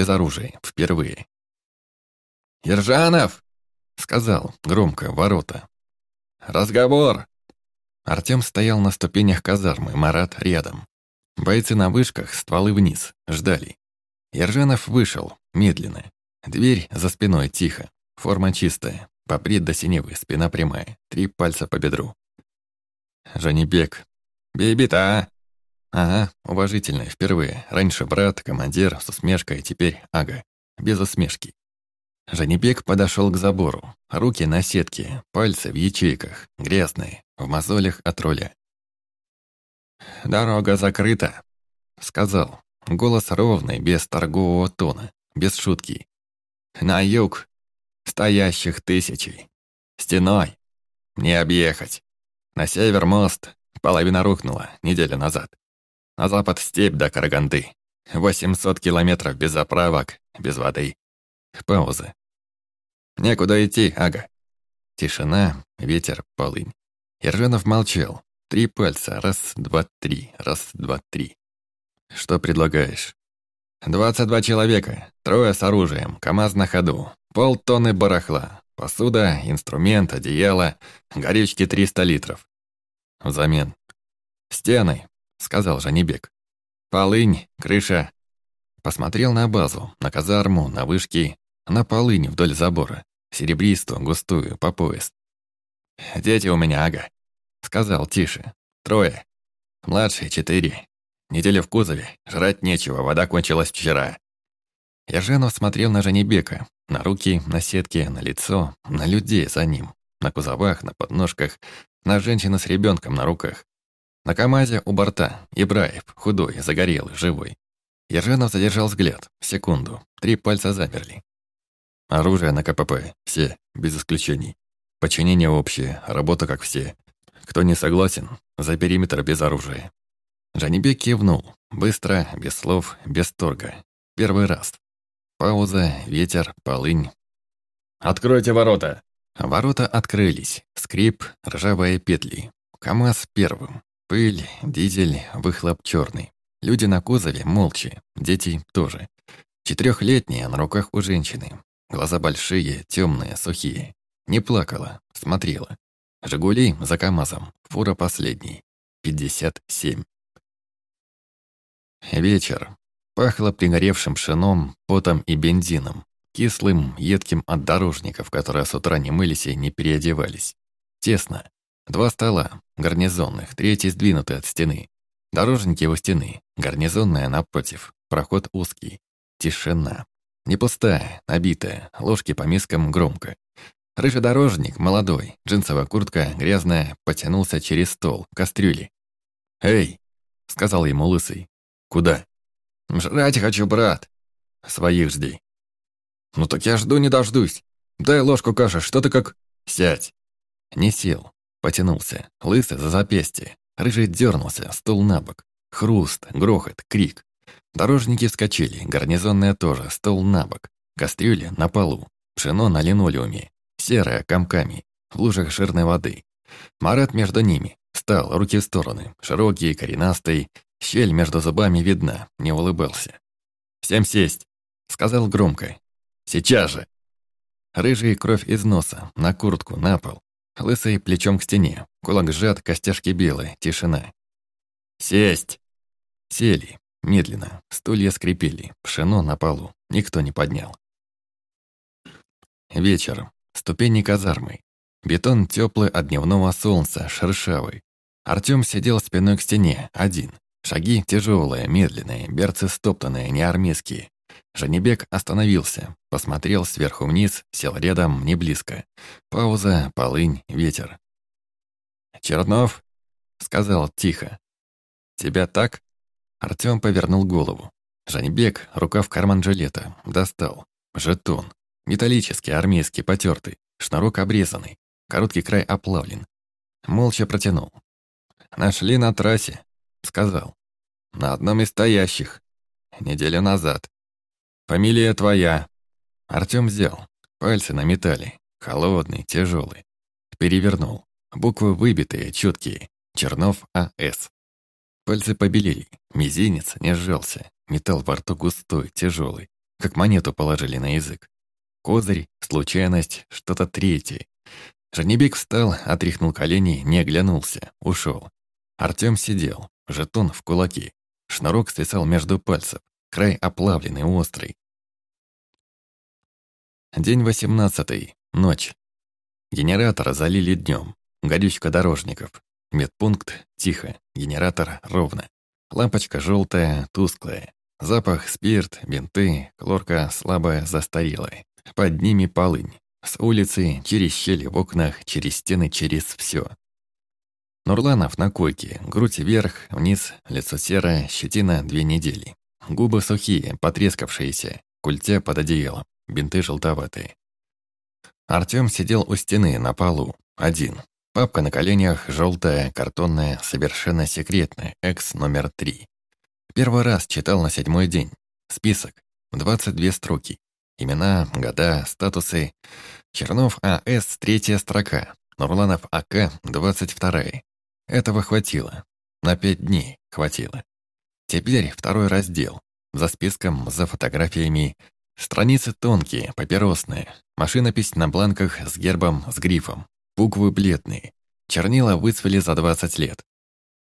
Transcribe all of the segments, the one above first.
без оружия, впервые. «Ержанов!» — сказал громко ворота. «Разговор!» Артем стоял на ступенях казармы, Марат рядом. Бойцы на вышках, стволы вниз, ждали. Ержанов вышел, медленно. Дверь за спиной тихо, форма чистая, попред до синевы, спина прямая, три пальца по бедру. «Жанибек, бей-бита!» Ага, уважительно, впервые. Раньше брат, командир, с усмешкой, теперь ага, без усмешки. Жанибек подошел к забору. Руки на сетке, пальцы в ячейках, грязные, в мозолях от руля. «Дорога закрыта», — сказал. Голос ровный, без торгового тона, без шутки. «На юг. Стоящих тысячи. Стеной. Не объехать. На север мост. Половина рухнула неделю назад. На запад степь до Караганды. 800 километров без заправок, без воды. Пауза. Некуда идти, ага. Тишина, ветер, полынь. Ержанов молчал. Три пальца. Раз, два, три. Раз, два, три. Что предлагаешь? Двадцать два человека. Трое с оружием. КамАЗ на ходу. Полтонны барахла. Посуда, инструмент, одеяло. Горючки триста литров. Взамен. Стены, сказал Жанибек. Полынь, крыша. Посмотрел на базу, на казарму, на вышки, на полынь вдоль забора. Серебристую, густую, по пояс. «Дети у меня, ага», — сказал тише. «Трое. Младшие четыре. Неделя в кузове. Жрать нечего, вода кончилась вчера». Ерженов смотрел на Жанибека, на руки, на сетки, на лицо, на людей за ним, на кузовах, на подножках, на женщину с ребенком на руках. На КамАЗе у борта Ибраев, худой, загорелый, живой. Ерженов задержал взгляд. Секунду. Три пальца замерли. Оружие на КПП. Все, без исключений. Подчинение общее, работа как все. Кто не согласен, за периметр без оружия. Жанибек кивнул. Быстро, без слов, без торга. Первый раз. Пауза, ветер, полынь. «Откройте ворота!» Ворота открылись. Скрип, ржавые петли. КамАЗ первым. Пыль, дизель, выхлоп черный. Люди на кузове молча, дети тоже. Четырехлетние на руках у женщины. Глаза большие, темные, сухие. Не плакала, смотрела. «Жигули» за КамАЗом, фура последний. 57. Вечер. Пахло пригоревшим пшеном, потом и бензином. Кислым, едким от дорожников, которые с утра не мылись и не переодевались. Тесно. Два стола, гарнизонных, третий сдвинутый от стены. Дорожники у стены, гарнизонная напротив, проход узкий. Тишина. Не пустая, набитая, ложки по мискам громко. Рыжий дорожник, молодой, джинсовая куртка, грязная, потянулся через стол, кастрюли. «Эй!» — сказал ему лысый. «Куда?» «Жрать хочу, брат!» «Своих жди». «Ну так я жду не дождусь. Дай ложку каши, что ты как...» «Сядь!» Не сел, потянулся, лысый за запястье. Рыжий дернулся, стул на бок. Хруст, грохот, крик. Дорожники вскочили, гарнизонная тоже, стол на бок, кастрюли на полу, пшено на линолеуме, серое комками, в лужах жирной воды. Марат между ними, стал, руки в стороны, широкий, коренастый, щель между зубами видна, не улыбался. «Всем сесть!» — сказал громко. «Сейчас же!» Рыжий кровь из носа, на куртку, на пол. Лысый плечом к стене, кулак сжат, костяшки белые, тишина. «Сесть!» Сели, Медленно. Стулья скрипели. Пшено на полу. Никто не поднял. Вечер. Ступени казармы. Бетон теплый от дневного солнца, шершавый. Артём сидел спиной к стене, один. Шаги тяжелые, медленные, берцы стоптанные, не Жанибек остановился, посмотрел сверху вниз, сел рядом, не близко. Пауза, полынь, ветер. «Чернов?» — сказал тихо. «Тебя так?» Артём повернул голову. Жанбек, рука в карман жилета, достал. Жетон. Металлический, армейский, потертый. Шнурок обрезанный. Короткий край оплавлен. Молча протянул. «Нашли на трассе», — сказал. «На одном из стоящих. Неделю назад. Фамилия твоя». Артём взял. Пальцы на металле. Холодный, тяжелый. Перевернул. Буквы выбитые, чёткие. Чернов А.С. Пальцы побелели, мизинец не сжался, металл во рту густой, тяжелый. как монету положили на язык. Козырь, случайность, что-то третье. Женебек встал, отряхнул колени, не оглянулся, ушел. Артём сидел, жетон в кулаке. Шнурок свисал между пальцев, край оплавленный, острый. День восемнадцатый, ночь. Генератор залили днем. Горючка дорожников. Медпункт тихо, генератор ровно. Лампочка желтая, тусклая. Запах, спирт, бинты, хлорка слабая, застарелая. Под ними полынь. С улицы, через щели в окнах, через стены, через все. Нурланов на койке, грудь вверх, вниз, лицо серое, щетина две недели. Губы сухие, потрескавшиеся, культя под одеялом, бинты желтоватые. Артём сидел у стены на полу, один. Папка на коленях, желтая, картонная, совершенно секретная, экс номер три. Первый раз читал на седьмой день. Список. 22 строки. Имена, года, статусы. Чернов А.С. третья строка. Нурланов А.К. двадцать вторая. Этого хватило. На пять дней хватило. Теперь второй раздел. За списком, за фотографиями. Страницы тонкие, папиросные. Машинопись на бланках с гербом, с грифом. Буквы бледные. Чернила выцвели за 20 лет.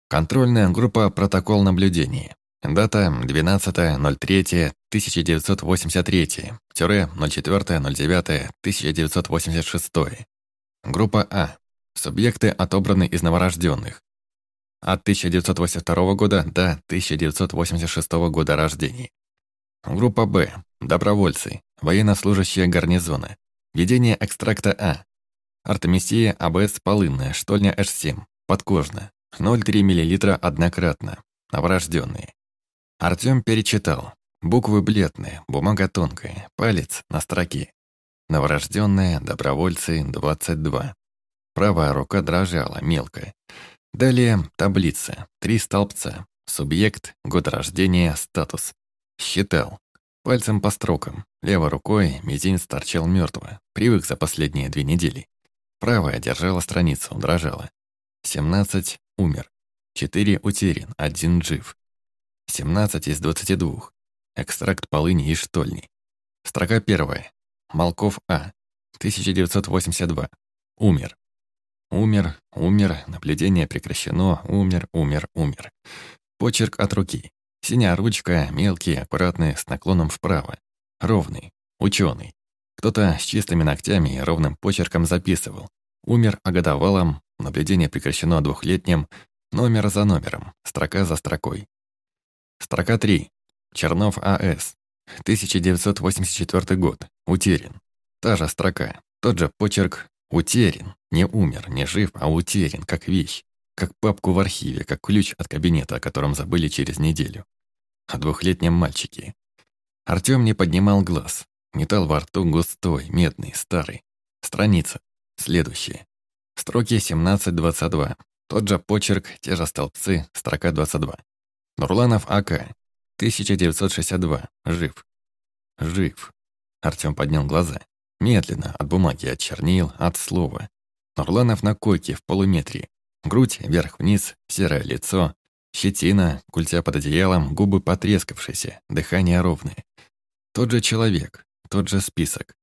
Контрольная группа «Протокол наблюдения». Дата 12.03.1983-04.09.1986. Группа А. Субъекты отобраны из новорожденных. От 1982 года до 1986 года рождения. Группа Б. Добровольцы. Военнослужащие гарнизона. Ведение экстракта А. Артемисия АБС полынная, штольня H7. Подкожно. 0,3 мл однократно. Новорожденные. Артём перечитал. Буквы бледные, бумага тонкая, палец на строке. Новорожденные, добровольцы, 22. Правая рука дрожала, мелко. Далее таблица, три столбца. Субъект, год рождения, статус. Считал. Пальцем по строкам. Левой рукой мизинец торчал мертво. Привык за последние две недели. Правая держала страницу, дрожала. 17 умер. 4 утерян, один жив. 17 из 22. Экстракт полыни и штольни. Строка первая. Малков А. 1982. Умер. Умер, умер, наблюдение прекращено, умер, умер, умер. Почерк от руки. Синяя ручка, мелкий, аккуратный, с наклоном вправо. Ровный, ученый. Кто-то с чистыми ногтями и ровным почерком записывал. Умер годовалом, наблюдение прекращено двухлетним, номер за номером, строка за строкой. Строка 3. Чернов А.С. 1984 год. Утерян. Та же строка, тот же почерк, Утерян. Не умер, не жив, а утерян, как вещь. Как папку в архиве, как ключ от кабинета, о котором забыли через неделю. О двухлетнем мальчике. Артём не поднимал глаз. Металл во рту густой, медный, старый. Страница. Следующая. Строки 17-22. Тот же почерк, те же столбцы, строка 22. Нурланов А.К. 1962. Жив. Жив. Артём поднял глаза. Медленно, от бумаги, от чернил, от слова. Нурланов на койке в полуметре. Грудь вверх-вниз, серое лицо, щетина, культя под одеялом, губы потрескавшиеся, дыхание ровное. Тот же человек, тот же список.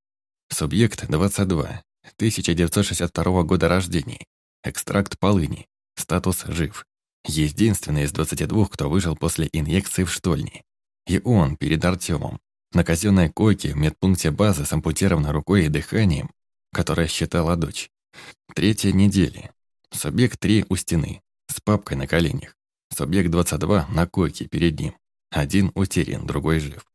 Субъект 22, 1962 года рождения. Экстракт полыни. Статус жив. Единственный из 22, кто выжил после инъекции в штольни. И он перед Артемом, на казенной койке в медпункте базы с ампутированной рукой и дыханием, которое считала дочь. Третья неделя. Субъект 3 у стены, с папкой на коленях. Субъект 22 на койке перед ним. Один утерян, другой жив.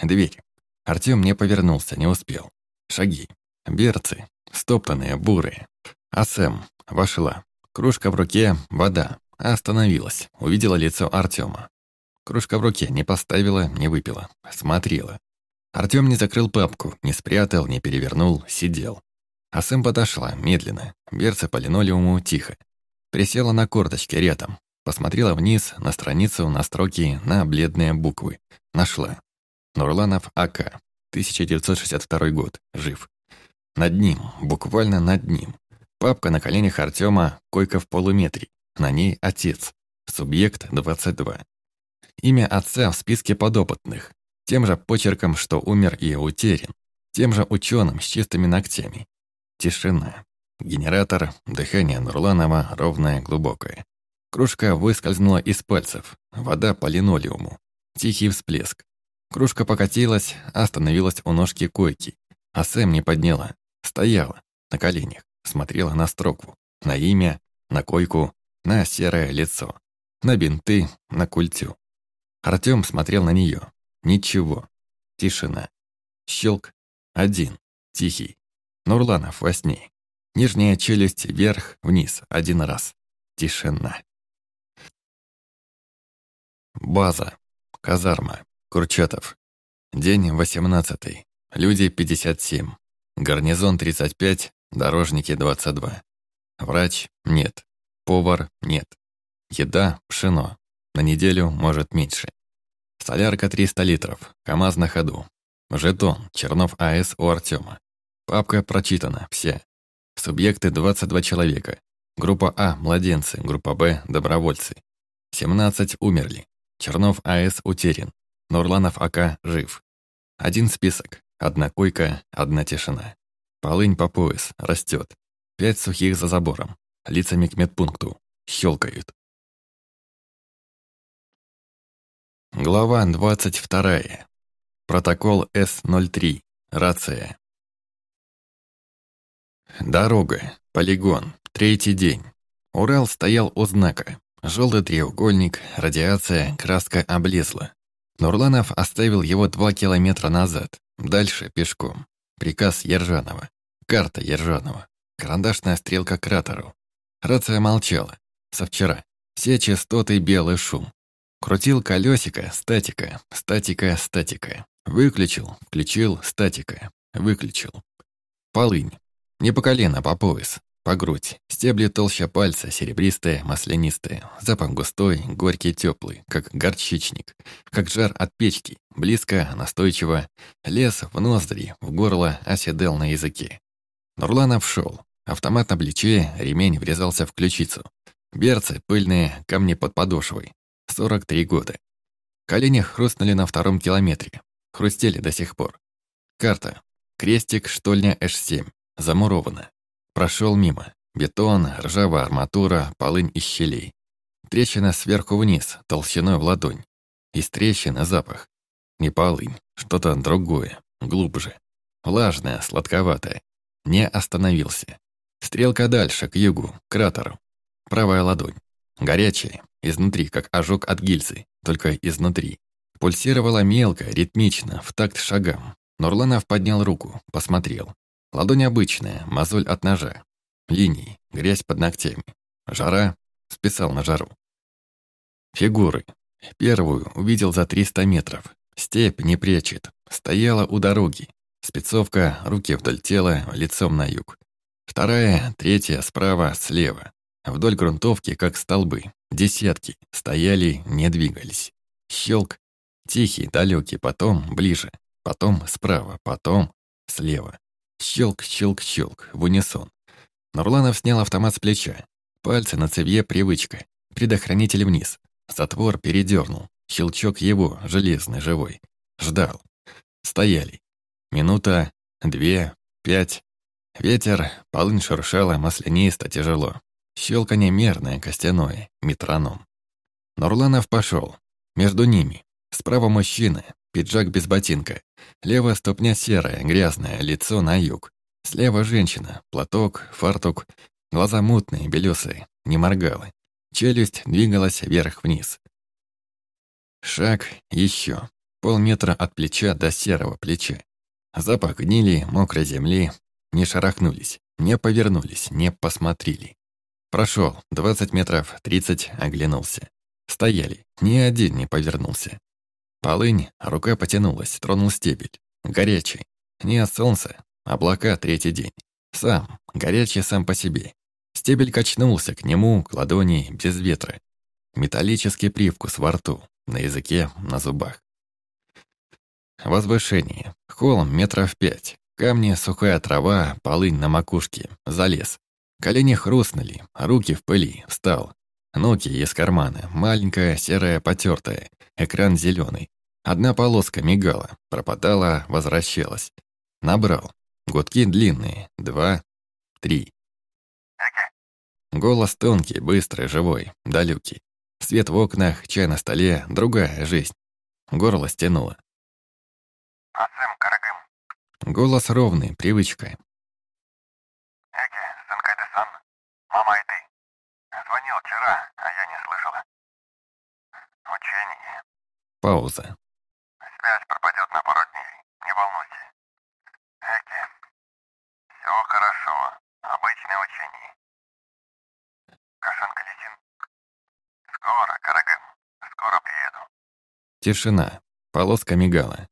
Дверь. Артём не повернулся, не успел. Шаги. Берцы. Стоптанные, бурые. А Сэм вошла. Кружка в руке, вода. Остановилась. Увидела лицо Артёма. Кружка в руке не поставила, не выпила. Смотрела. Артём не закрыл папку, не спрятал, не перевернул, сидел. А Сэм подошла, медленно, берца по линолеуму тихо. Присела на корточки рядом, посмотрела вниз, на страницу, на строки, на бледные буквы. Нашла. Нурланов А.К. 1962 год. Жив. Над ним, буквально над ним. Папка на коленях Артёма, койка в полуметре. На ней отец. Субъект 22. Имя отца в списке подопытных. Тем же почерком, что умер и утерян. Тем же ученым с чистыми ногтями. Тишина. Генератор, дыхание Нурланова ровное, глубокое. Кружка выскользнула из пальцев. Вода по линолеуму. Тихий всплеск. Кружка покатилась, остановилась у ножки койки. А Сэм не подняла. Стояла, на коленях, смотрела на строку, на имя, на койку, на серое лицо, на бинты, на культю. Артём смотрел на неё. Ничего. Тишина. Щелк. Один. Тихий. Нурланов во сне. Нижняя челюсть вверх, вниз. Один раз. Тишина. База. Казарма. Курчатов. День 18. Люди 57. Гарнизон 35. Дорожники 22. Врач – нет. Повар – нет. Еда – пшено. На неделю, может, меньше. Солярка 300 литров. КамАЗ на ходу. Жетон. Чернов АС у Артема. Папка прочитана. Все. Субъекты 22 человека. Группа А – младенцы. Группа Б – добровольцы. 17 умерли. Чернов АС утерян. Нурланов АК жив. Один список. Одна койка, одна тишина. Полынь по пояс, растет. Пять сухих за забором. Лицами к медпункту. Щелкают. Глава 22. Протокол С-03. Рация. Дорога. Полигон. Третий день. Урал стоял у знака. Желтый треугольник, радиация, краска облезла. Нурланов оставил его два километра назад. Дальше пешком. Приказ Ержанова. Карта Ержанова. Карандашная стрелка к кратеру. Рация молчала. Со вчера. Все частоты белый шум. Крутил колесико, статика, статика, статика. Выключил, включил, статика. Выключил. Полынь. Не по колено, по пояс. По грудь. Стебли толща пальца, серебристые, маслянистые. Запах густой, горький, теплый, как горчичник. Как жар от печки. Близко, настойчиво. Лес в ноздри, в горло, оседел на языке. Нурланов шел. Автомат на плече, ремень врезался в ключицу. Берцы пыльные, камни под подошвой. 43 года. Колени хрустнули на втором километре. Хрустели до сих пор. Карта. Крестик, штольня H7. Замурована. Прошел мимо. Бетон, ржавая арматура, полынь из щелей. Трещина сверху вниз, толщиной в ладонь. Из трещины запах. Не полынь, что-то другое, глубже. Влажное, сладковатое. Не остановился. Стрелка дальше, к югу, к кратеру. Правая ладонь. Горячая, изнутри, как ожог от гильзы, только изнутри. Пульсировала мелко, ритмично, в такт шагам. Нурланов поднял руку, посмотрел. Ладонь обычная, мозоль от ножа. Линии, грязь под ногтями. Жара, списал на жару. Фигуры. Первую увидел за 300 метров. Степь не прячет. Стояла у дороги. Спецовка, руки вдоль тела, лицом на юг. Вторая, третья, справа, слева. Вдоль грунтовки, как столбы. Десятки. Стояли, не двигались. Щелк. Тихий, далекий, потом ближе. Потом справа, потом слева. Щелк, щелк, щелк, в унисон. Нурланов снял автомат с плеча. Пальцы на цевье привычка. Предохранитель вниз. Затвор передернул. Щелчок его, железный, живой. Ждал. Стояли. Минута, две, пять. Ветер, полынь шуршала маслянисто, тяжело. Щелканье мерное, костяное, метроном. Нурланов пошел. Между ними. Справа мужчина, пиджак без ботинка. Левая ступня серая, грязная, лицо на юг. Слева женщина, платок, фартук, глаза мутные, белесые, не моргала. Челюсть двигалась вверх-вниз. Шаг еще. Полметра от плеча до серого плеча. Запах гнили, мокрой земли. Не шарахнулись, не повернулись, не посмотрели. Прошел, 20 метров, 30, оглянулся. Стояли, ни один не повернулся. Полынь, рука потянулась, тронул стебель. Горячий. Не от солнца. Облака третий день. Сам, горячий сам по себе. Стебель качнулся к нему, к ладони, без ветра. Металлический привкус во рту, на языке, на зубах. Возвышение. Холм метров пять. Камни, сухая трава, полынь на макушке. Залез. Колени хрустнули, руки в пыли. Встал. Ноги из кармана. Маленькая, серая, потертая. Экран зеленый. Одна полоска мигала, пропадала, возвращалась. Набрал. Гудки длинные. Два, три. Голос тонкий, быстрый, живой, далекий. Свет в окнах, чай на столе, другая жизнь. Горло стянуло. Асым Карагым. Голос ровный, привычка. Эки, сынкай ты сан. Мама и ты. Звонил вчера, а я не слышала. Учение. Пауза. Пропадет на пару дней. Не волнуйся. Эки. Все хорошо. Обычное учение. Кашанка Лисин. Скоро, Карагым. Скоро приеду. Тишина. Полоска мигала.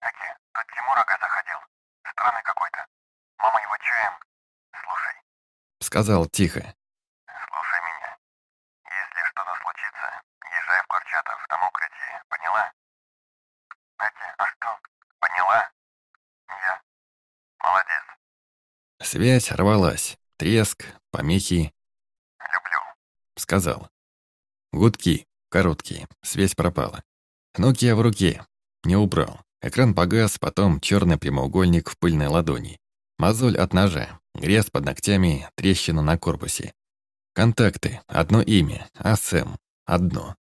Эки, тут Тимур Ага заходил. Странный какой-то. Мама его чаем. Слушай. Сказал тихо. Слушай меня. Если что-то случится, езжай в Курчатов, там укрытие. Поняла? Эти, а что? Поняла? Я. Молодец. Связь рвалась. Треск, помехи. Люблю. Сказал. Гудки. Короткие. Связь пропала. Nokia в руке. Не убрал. Экран погас, потом черный прямоугольник в пыльной ладони. Мозоль от ножа. Грязь под ногтями, трещина на корпусе. Контакты. Одно имя. АСМ. Одно.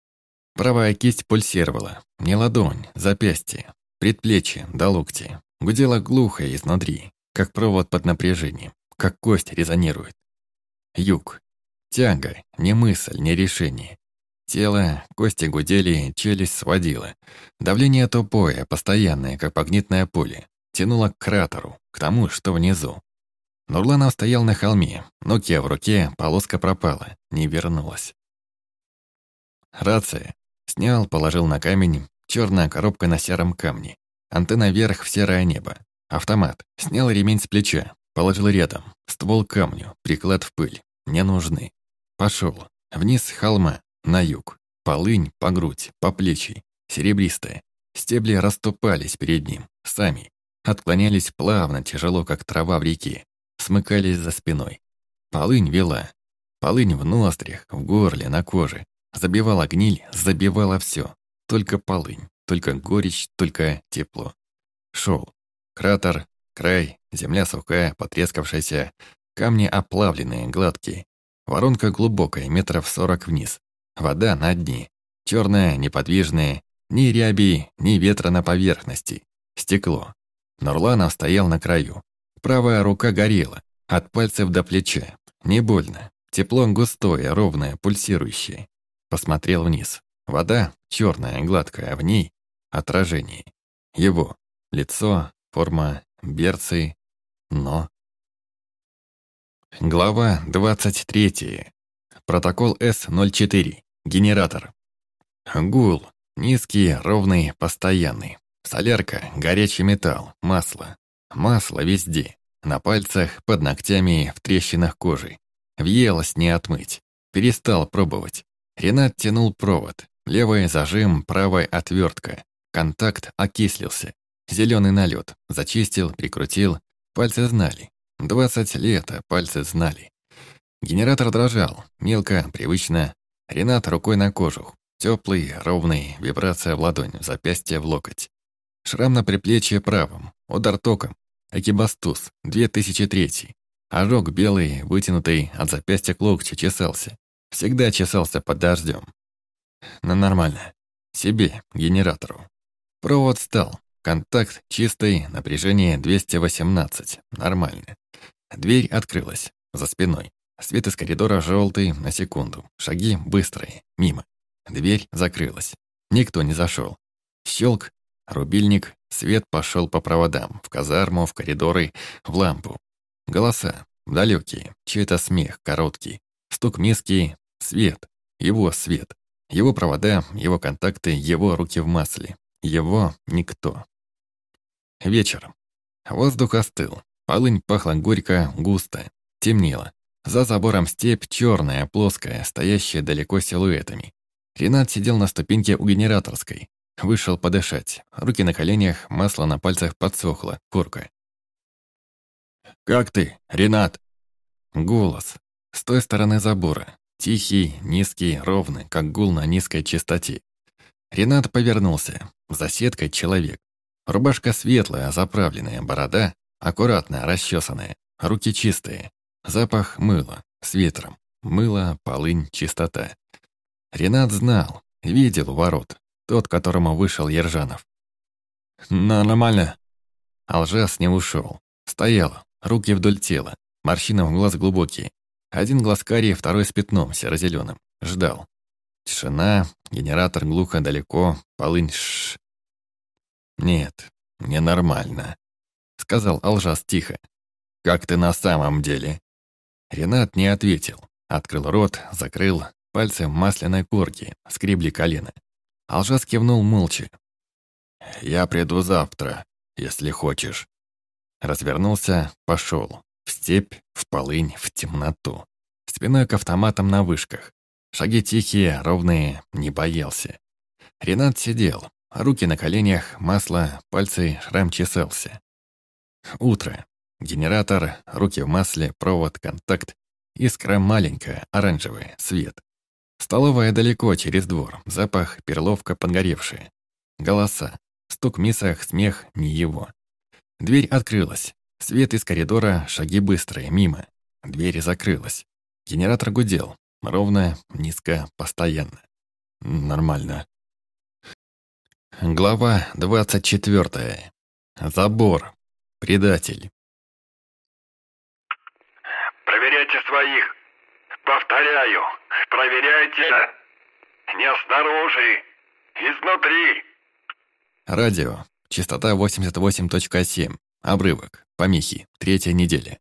Правая кисть пульсировала. Не ладонь, запястье. Предплечье до локти. Гудела глухо изнутри, как провод под напряжением, как кость резонирует. Юг. Тяга, не мысль, не решение. Тело, кости гудели, челюсть сводила. Давление тупое, постоянное, как магнитное поле. Тянуло к кратеру, к тому, что внизу. Нурланов стоял на холме, Nokia в руке, полоска пропала, не вернулась. Рация. Снял, положил на камень, черная коробка на сером камне. Антенна вверх в серое небо. Автомат. Снял ремень с плеча, положил рядом. Ствол к камню, приклад в пыль. Не нужны. Пошел. Вниз с холма, на юг. Полынь по грудь, по плечи. Серебристая. Стебли расступались перед ним, сами. Отклонялись плавно, тяжело, как трава в реке. Смыкались за спиной. Полынь вела. Полынь в ноздрях, в горле, на коже. Забивала гниль, забивала все. Только полынь, только горечь, только тепло. Шел. Кратер, край, земля сухая, потрескавшаяся, камни оплавленные, гладкие. Воронка глубокая, метров сорок вниз. Вода на дне. Черная, неподвижная, ни ряби, ни ветра на поверхности. Стекло. Нурланов стоял на краю. Правая рука горела, от пальцев до плеча. Не больно. Тепло густое, ровное, пульсирующее. Посмотрел вниз. Вода черная, гладкая, в ней отражение. Его лицо, форма, берцы, но... Глава 23. Протокол С-04. Генератор. Гул. Низкий, ровный, постоянный. Солярка, горячий металл, масло. Масло везде. На пальцах, под ногтями, в трещинах кожи. Въелось не отмыть. Перестал пробовать. Ренат тянул провод. Левый зажим, правая отвертка. Контакт окислился. Зеленый налет. Зачистил, прикрутил. Пальцы знали. Двадцать лет, а пальцы знали. Генератор дрожал. Мелко, привычно. Ренат рукой на кожух. Теплый, ровный, вибрация в ладонь, запястье в локоть. Шрам на приплечье правом. Удар током. Экибастуз, 2003. Ожог белый, вытянутый, от запястья к локтю чесался. Всегда чесался под дождем. Но нормально. Себе, генератору. Провод стал. Контакт чистый, напряжение 218. Нормально. Дверь открылась. За спиной. Свет из коридора желтый на секунду. Шаги быстрые. Мимо. Дверь закрылась. Никто не зашел. Щелк. Рубильник. Свет пошел по проводам. В казарму, в коридоры, в лампу. Голоса. Далекие. Чей-то смех, короткий. Стук миски. Свет. Его свет. Его провода, его контакты, его руки в масле. Его никто. Вечер. Воздух остыл. Полынь пахла горько, густо. Темнело. За забором степь черная, плоская, стоящая далеко силуэтами. Ренат сидел на ступеньке у генераторской. Вышел подышать. Руки на коленях, масло на пальцах подсохло, курка. «Как ты, Ренат?» Голос. С той стороны забора. Тихий, низкий, ровный, как гул на низкой частоте. Ренат повернулся. За сеткой человек. Рубашка светлая, заправленная, борода аккуратная, расчесанная, руки чистые. Запах мыла, с ветром. Мыло, полынь, чистота. Ренат знал, видел ворот. Тот, которому вышел Ержанов. «Нормально». Алжас не ушел. Стоял, руки вдоль тела, морщины в глаз глубокие. Один глаз карий, второй с пятном, серо-зеленым. Ждал. Тишина, генератор глухо далеко, полынь ш. Нет, ненормально, сказал Алжас тихо. Как ты на самом деле? Ренат не ответил. Открыл рот, закрыл, пальцы масляной корки, скребли колено. Алжас кивнул молча. «Я приду завтра, если хочешь». Развернулся, пошел. В степь, в полынь, в темноту. Спиной к автоматам на вышках. Шаги тихие, ровные, не боялся. Ренат сидел, руки на коленях, масло, пальцы, шрам чесался. Утро. Генератор, руки в масле, провод, контакт. Искра маленькая, оранжевая, свет. Столовая далеко, через двор. Запах, перловка подгоревшая. Голоса. Стук в мисах, смех не его. Дверь открылась. Свет из коридора, шаги быстрые, мимо. Дверь закрылась. Генератор гудел. Ровно, низко, постоянно. Нормально. Глава 24. Забор. Предатель. Проверяйте своих. Повторяю, проверяйте не снаружи, изнутри. Радио. Частота 88.7. Обрывок. Помехи. Третья неделя.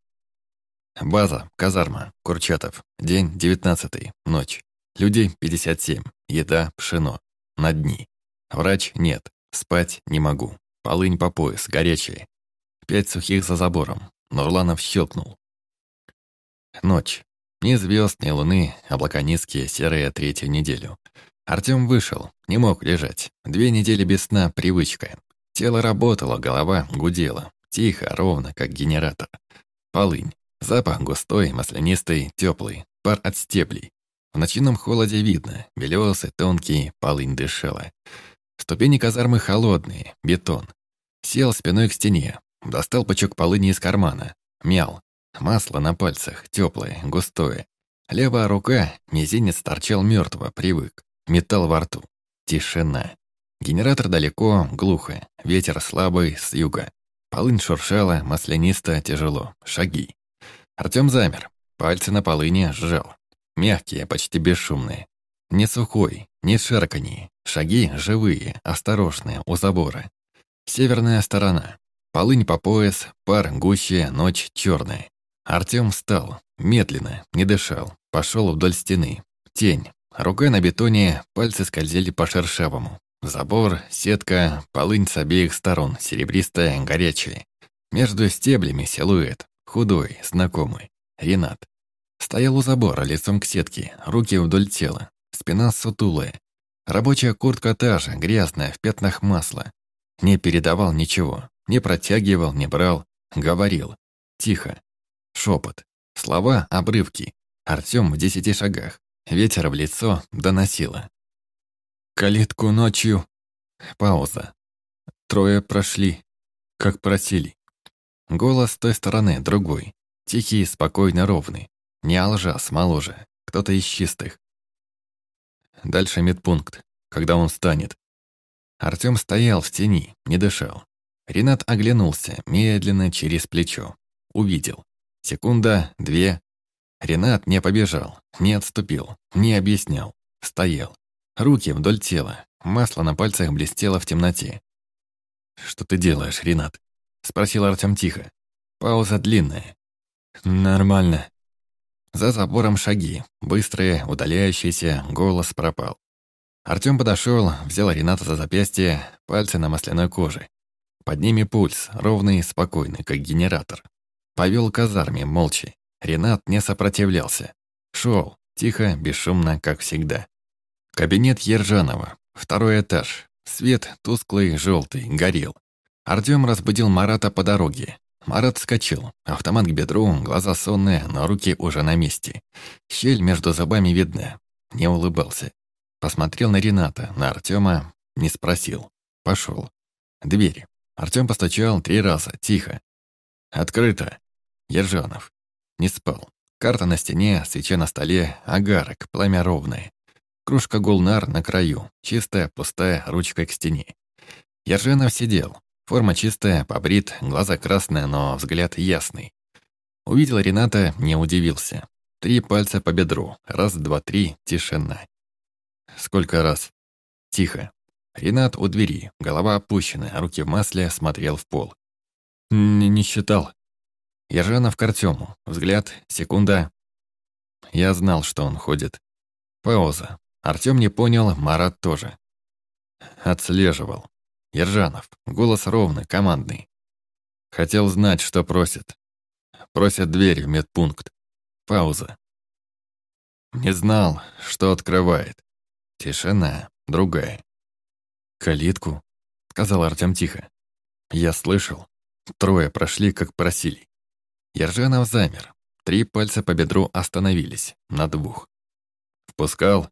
База. Казарма. Курчатов. День 19. Ночь. Людей 57. Еда. Пшено. На дни. Врач нет. Спать не могу. Полынь по пояс. Горячая. Пять сухих за забором. Нурланов щелкнул. Ночь. Ни звезд, ни луны, облака низкие, серые третью неделю. Артём вышел, не мог лежать. Две недели без сна — привычка. Тело работало, голова гудела. Тихо, ровно, как генератор. Полынь. Запах густой, маслянистый, теплый. Пар от стеблей. В ночном холоде видно. Белёсый, тонкий, полынь дышала. Ступени казармы холодные, бетон. Сел спиной к стене. Достал пучок полыни из кармана. Мял. Масло на пальцах, теплое, густое. Левая рука, мизинец торчал мертво, привык. Металл во рту. Тишина. Генератор далеко, глухо. Ветер слабый, с юга. Полынь шуршала, маслянисто, тяжело. Шаги. Артём замер. Пальцы на полыне сжал. Мягкие, почти бесшумные. Не сухой, не шарканье. Шаги живые, осторожные, у забора. Северная сторона. Полынь по пояс, пар гуще, ночь черная. Артём встал, медленно, не дышал, пошел вдоль стены. Тень. Рука на бетоне, пальцы скользили по шершавому. Забор, сетка, полынь с обеих сторон, серебристая, горячая. Между стеблями силуэт, худой, знакомый. Ренат. Стоял у забора, лицом к сетке, руки вдоль тела, спина сутулая. Рабочая куртка та же, грязная, в пятнах масла. Не передавал ничего, не протягивал, не брал, говорил. Тихо, Шепот. Слова — обрывки. Артём в десяти шагах. Ветер в лицо доносило. Калитку ночью. Пауза. Трое прошли, как просили. Голос той стороны, другой. Тихий, спокойно, ровный. Не алжас, моложе. Кто-то из чистых. Дальше медпункт, когда он встанет. Артём стоял в тени, не дышал. Ренат оглянулся, медленно, через плечо. Увидел. Секунда, две. Ренат не побежал, не отступил, не объяснял. Стоял. Руки вдоль тела. Масло на пальцах блестело в темноте. «Что ты делаешь, Ренат?» Спросил Артём тихо. Пауза длинная. «Нормально». За забором шаги, быстрые, удаляющиеся, голос пропал. Артём подошёл, взял Рената за запястье, пальцы на масляной коже. Под ними пульс, ровный, спокойный, как генератор. Повел к казарме, молча. Ренат не сопротивлялся. Шел, тихо, бесшумно, как всегда. Кабинет Ержанова. Второй этаж. Свет тусклый, желтый, горел. Артём разбудил Марата по дороге. Марат вскочил. Автомат к бедру, глаза сонные, но руки уже на месте. Щель между зубами видна. Не улыбался. Посмотрел на Рената, на Артёма, Не спросил. Пошел. Дверь. Артем постучал три раза, тихо. «Открыто!» Ержанов. Не спал. Карта на стене, свеча на столе, агарок, пламя ровное. Кружка гулнар на краю, чистая, пустая, ручкой к стене. Ержанов сидел. Форма чистая, побрит, глаза красные, но взгляд ясный. Увидел Рената, не удивился. Три пальца по бедру. Раз, два, три, тишина. Сколько раз? Тихо. Ренат у двери, голова опущена, руки в масле, смотрел в пол. Не, не считал. Ержанов к Артему. Взгляд, секунда. Я знал, что он ходит. Пауза. Артем не понял, Марат тоже. Отслеживал. Ержанов. Голос ровный, командный. Хотел знать, что просит. Просят дверь в медпункт. Пауза. Не знал, что открывает. Тишина. Другая. «Калитку», — сказал Артем тихо. Я слышал. Трое прошли, как просили. Ержанов замер. Три пальца по бедру остановились, на двух. Впускал.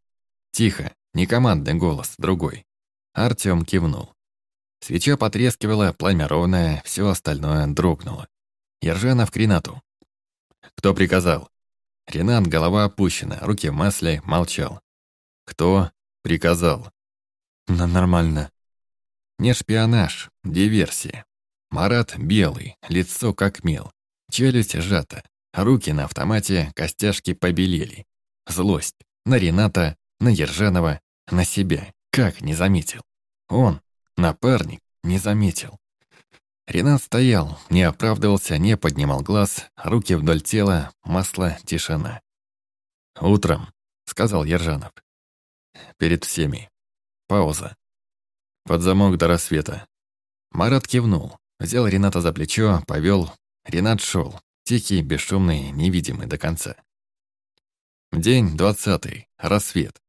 Тихо, не командный голос, другой. Артем кивнул. Свеча потрескивала, пламя ровное, все остальное дрогнуло. Ержанов к Ренату. «Кто приказал?» Ренат, голова опущена, руки в масле, молчал. «Кто приказал?» «На нормально». «Не шпионаж, диверсия. Марат белый, лицо как мел. Челюсть сжата, руки на автомате, костяшки побелели. Злость. На Рената, на Ержанова, на себя. Как не заметил? Он, напарник, не заметил. Ренат стоял, не оправдывался, не поднимал глаз, руки вдоль тела, масло, тишина. «Утром», — сказал Ержанов. «Перед всеми. Пауза. Под замок до рассвета». Марат кивнул, взял Рената за плечо, повел. Ренат шел, тихий, бесшумный, невидимый до конца. День двадцатый, рассвет.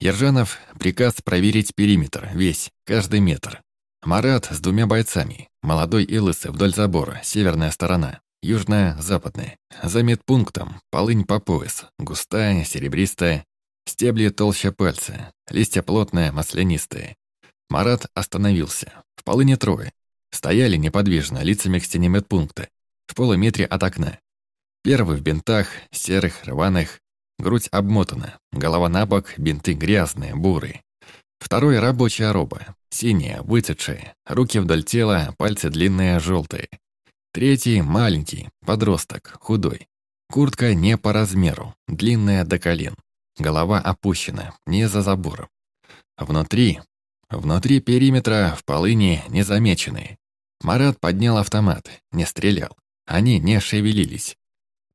Ержанов приказ проверить периметр, весь, каждый метр. Марат с двумя бойцами, молодой и лысый вдоль забора, северная сторона, южная, западная. За медпунктом полынь по пояс, густая, серебристая, стебли толще пальца, листья плотные, маслянистые. Марат остановился. В полыне трое. Стояли неподвижно, лицами к стене медпункта, в полуметре от окна. Первый в бинтах, серых, рваных, грудь обмотана, голова на бок, бинты грязные, бурые. Второй — рабочая роба, синяя, выцветшая, руки вдоль тела, пальцы длинные, желтые. Третий — маленький, подросток, худой. Куртка не по размеру, длинная до колен. Голова опущена, не за забором. Внутри... Внутри периметра в полыни незамеченные. Марат поднял автомат, не стрелял. Они не шевелились.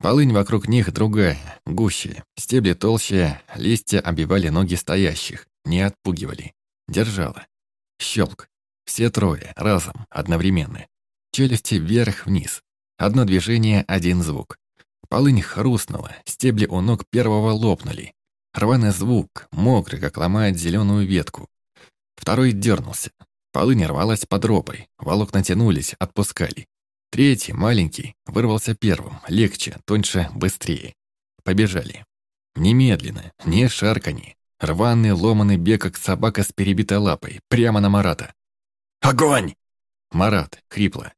Полынь вокруг них другая, гуще, стебли толще, листья обивали ноги стоящих не отпугивали. Держала. Щелк. Все трое, разом, одновременно. Челюсти вверх-вниз. Одно движение, один звук. Полынь хрустнула, стебли у ног первого лопнули. Рваный звук, мокрый, как ломает зеленую ветку. Второй дернулся. Полынь рвалась под робой, волокна тянулись, отпускали. Третий, маленький, вырвался первым, легче, тоньше, быстрее. Побежали. Немедленно, не шарканье, Рваный, ломаный бег, как собака с перебитой лапой, прямо на Марата. «Огонь!» Марат, хрипло.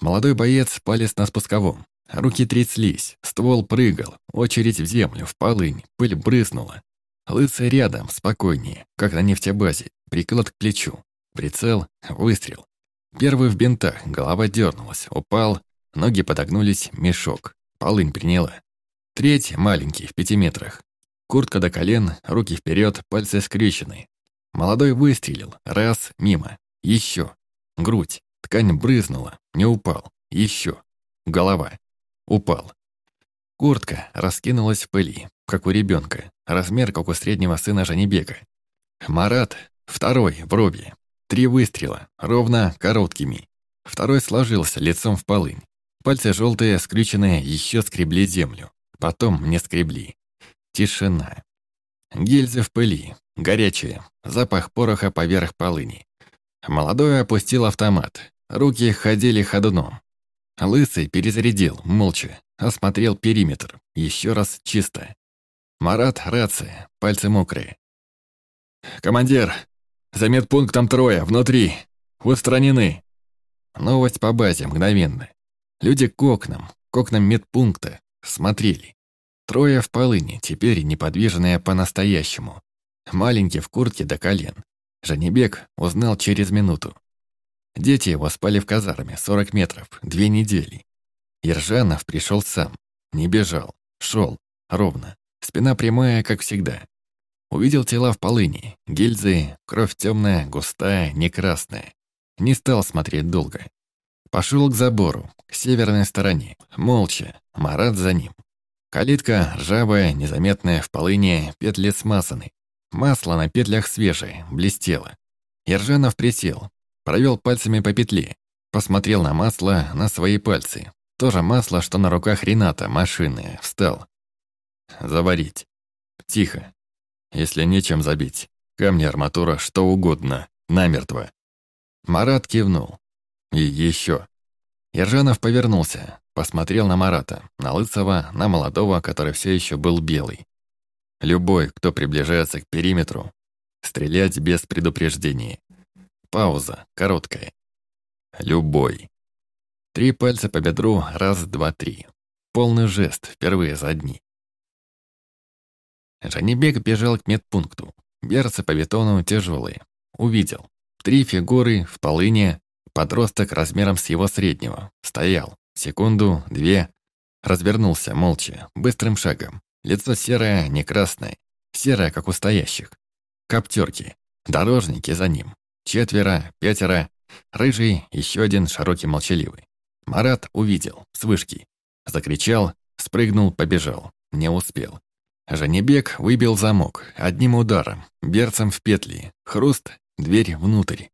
Молодой боец палец на спусковом. Руки тряслись, ствол прыгал, очередь в землю, в полынь, пыль брызнула. Лысый рядом, спокойнее, как на нефтебазе, приклад к плечу. Прицел, выстрел. Первый в бинтах, голова дернулась, упал, ноги подогнулись, мешок. Полынь приняла. Треть, маленький, в пяти метрах. Куртка до колен, руки вперед, пальцы скрещены. Молодой выстрелил. Раз, мимо. Еще. Грудь. Ткань брызнула. Не упал. Еще. Голова. Упал. Куртка раскинулась в пыли, как у ребенка. Размер, как у среднего сына Жанибека. Марат, второй, в робе. Три выстрела, ровно короткими. Второй сложился лицом в полынь. Пальцы желтые, скрюченные, еще скребли землю. Потом не скребли. Тишина. Гильзы в пыли, горячие, запах пороха поверх полыни. Молодой опустил автомат, руки ходили ходуном. Лысый перезарядил, молча, осмотрел периметр, еще раз чисто. Марат рация, пальцы мокрые. «Командир, За медпунктом трое, внутри. Устранены. Новость по базе, мгновенно. Люди к окнам, к окнам медпункта, смотрели. Трое в полыни, теперь неподвижные по-настоящему. Маленький в куртке до колен. Жанибек узнал через минуту. Дети его спали в казарме, 40 метров, две недели. Ержанов пришел сам, не бежал, шел, ровно, спина прямая, как всегда. Увидел тела в полыни, гильзы, кровь темная, густая, не красная. Не стал смотреть долго. Пошел к забору, к северной стороне, молча, Марат за ним. Калитка ржавая, незаметная в полыне, петли смазаны. Масло на петлях свежее, блестело. Ержанов присел, провел пальцами по петле, посмотрел на масло, на свои пальцы. То же масло, что на руках Рената, машины, встал. Заварить. Тихо. Если нечем забить. Камни, арматура, что угодно. Намертво. Марат кивнул. И еще. Ержанов повернулся, посмотрел на Марата, на Лысого, на молодого, который все еще был белый. Любой, кто приближается к периметру, стрелять без предупреждения. Пауза, короткая. Любой. Три пальца по бедру, раз, два, три. Полный жест, впервые за дни. Жанибек бежал к медпункту. Берцы по бетону тяжелые. Увидел. Три фигуры в полыне, подросток размером с его среднего. Стоял. Секунду, две. Развернулся молча, быстрым шагом. Лицо серое, не красное. Серое, как у стоящих. Коптерки. Дорожники за ним. Четверо, пятеро. Рыжий, еще один широкий молчаливый. Марат увидел, с вышки. Закричал, спрыгнул, побежал. Не успел. Жанебек выбил замок одним ударом, берцем в петли. Хруст, дверь внутрь.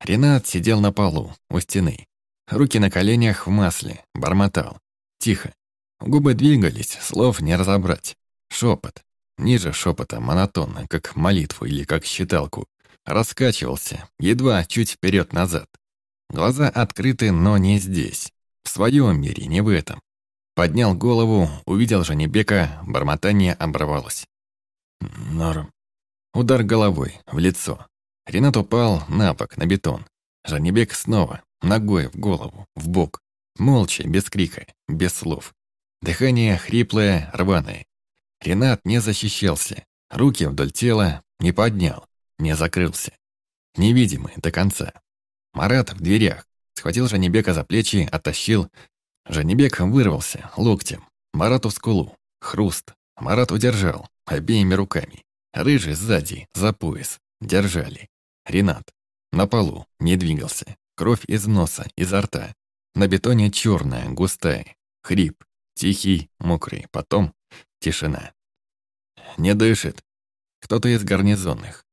Ренат сидел на полу, у стены. Руки на коленях в масле, бормотал. Тихо. Губы двигались, слов не разобрать. Шепот. Ниже шепота, монотонно, как молитву или как считалку. Раскачивался, едва чуть вперед назад Глаза открыты, но не здесь. В своем мире, не в этом. Поднял голову, увидел Жанебека, бормотание оборвалось. Норм. Удар головой, в лицо. Ренат упал на бок, на бетон. Жанебек снова, ногой в голову, в бок. Молча, без крика, без слов. Дыхание хриплое, рваное. Ренат не защищался. Руки вдоль тела не поднял, не закрылся. Невидимый до конца. Марат в дверях. Схватил Жанибека за плечи, оттащил. Жанибек вырвался локтем. Марату в скулу. Хруст. Марат удержал обеими руками. Рыжий сзади, за пояс. Держали. Ренат. На полу. Не двигался. Кровь из носа, изо рта. На бетоне черная, густая. Хрип. Тихий, мокрый. Потом тишина. Не дышит. Кто-то из гарнизонных.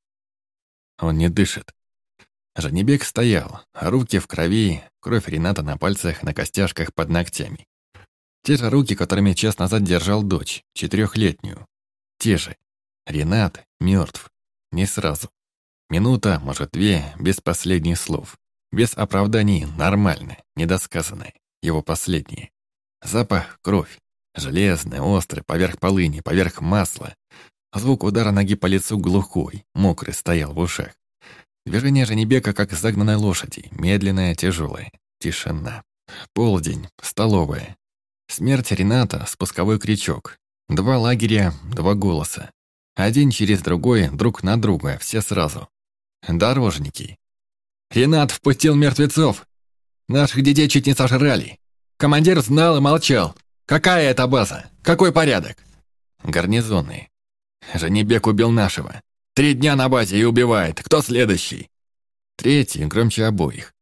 Он не дышит. Жанибек стоял, руки в крови, кровь Рената на пальцах, на костяшках под ногтями. Те же руки, которыми час назад держал дочь, четырехлетнюю. Те же. Ренат мертв. Не сразу. Минута, может, две, без последних слов. Без оправданий, нормально, недосказанное. Его последнее. Запах — кровь. Железный, острый, поверх полыни, поверх масла. Звук удара ноги по лицу глухой, мокрый стоял в ушах. Движение Женебека, как загнанной лошади, медленное, тяжелое. Тишина. Полдень, столовая. Смерть Рената, спусковой крючок. Два лагеря, два голоса. Один через другой, друг на друга, все сразу. Дорожники. «Ренат впустил мертвецов! Наших детей чуть не сожрали! Командир знал и молчал! Какая это база? Какой порядок?» Гарнизонные. Женебек убил нашего. Три дня на базе и убивает. Кто следующий? Третий, громче обоих.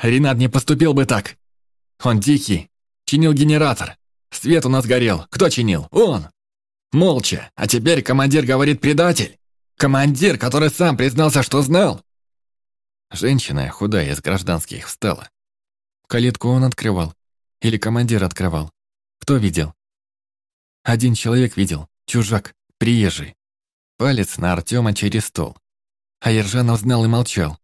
Ренат не поступил бы так. Он дикий. Чинил генератор. Свет у нас горел. Кто чинил? Он. Молча. А теперь командир говорит предатель. Командир, который сам признался, что знал. Женщина, худая из гражданских, встала. Калитку он открывал. Или командир открывал. Кто видел? Один человек видел. Чужак. Приезжий. Палец на Артема через стол. А Ержанов знал и молчал.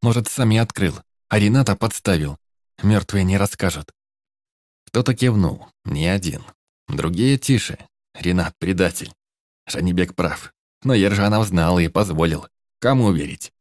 Может, сам и открыл, а Рената подставил. Мертвые не расскажут. Кто-то кивнул, не один. Другие тише. Ренат предатель. Жанибек прав. Но Ержанов знал и позволил. Кому верить?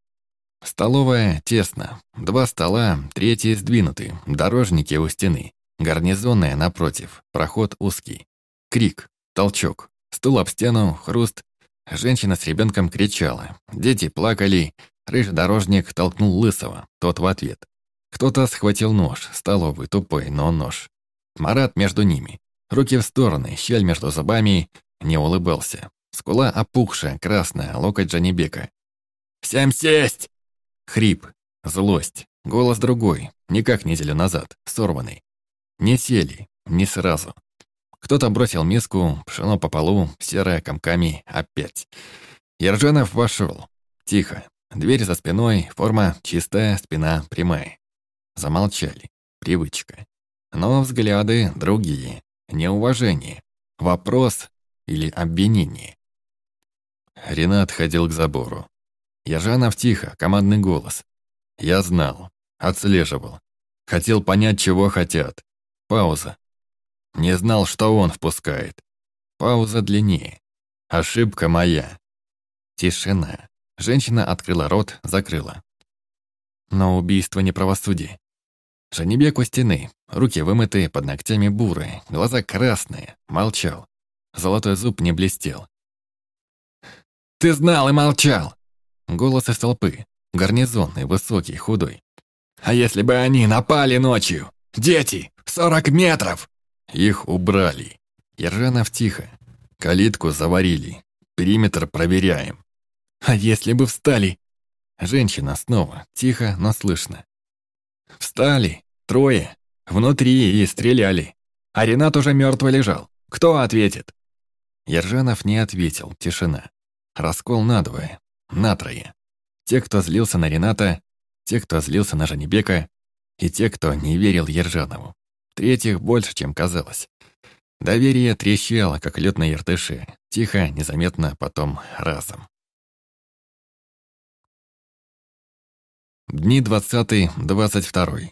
Столовая тесно. Два стола, третий сдвинуты. Дорожники у стены. Гарнизонная напротив. Проход узкий. Крик. Толчок. Стул об стену. Хруст. Женщина с ребенком кричала. Дети плакали. Рыжий дорожник толкнул Лысого. Тот в ответ. Кто-то схватил нож. Столовый, тупой, но нож. Марат между ними. Руки в стороны, щель между зубами. Не улыбался. Скула опухшая, красная, локоть Джанибека. «Всем сесть!» Хрип, злость, голос другой, никак неделю назад, сорванный. Не сели, не сразу. Кто-то бросил миску, пшено по полу, серое комками, опять. Ержанов вошел. Тихо. Дверь за спиной, форма чистая, спина прямая. Замолчали. Привычка. Но взгляды другие. Неуважение. Вопрос или обвинение. Ренат ходил к забору. Ержанов тихо, командный голос. Я знал, отслеживал. Хотел понять, чего хотят. Пауза. Не знал, что он впускает. Пауза длиннее. Ошибка моя. Тишина. Женщина открыла рот, закрыла. Но убийство не правосудие. Жанибек у стены, руки вымытые, под ногтями бурые, глаза красные, молчал. Золотой зуб не блестел. «Ты знал и молчал!» Голос из толпы. Гарнизонный, высокий, худой. «А если бы они напали ночью? Дети! Сорок метров!» Их убрали. Ержанов тихо. Калитку заварили. Периметр проверяем. «А если бы встали?» Женщина снова, тихо, но слышно. «Встали. Трое. Внутри и стреляли. А Ренат уже мертвый лежал. Кто ответит?» Ержанов не ответил. Тишина. Раскол надвое на трое. Те, кто злился на Рената, те, кто злился на Жанибека, и те, кто не верил Ержанову. Третьих больше, чем казалось. Доверие трещало, как лед на Иртыше, тихо, незаметно, потом разом. Дни 20-22.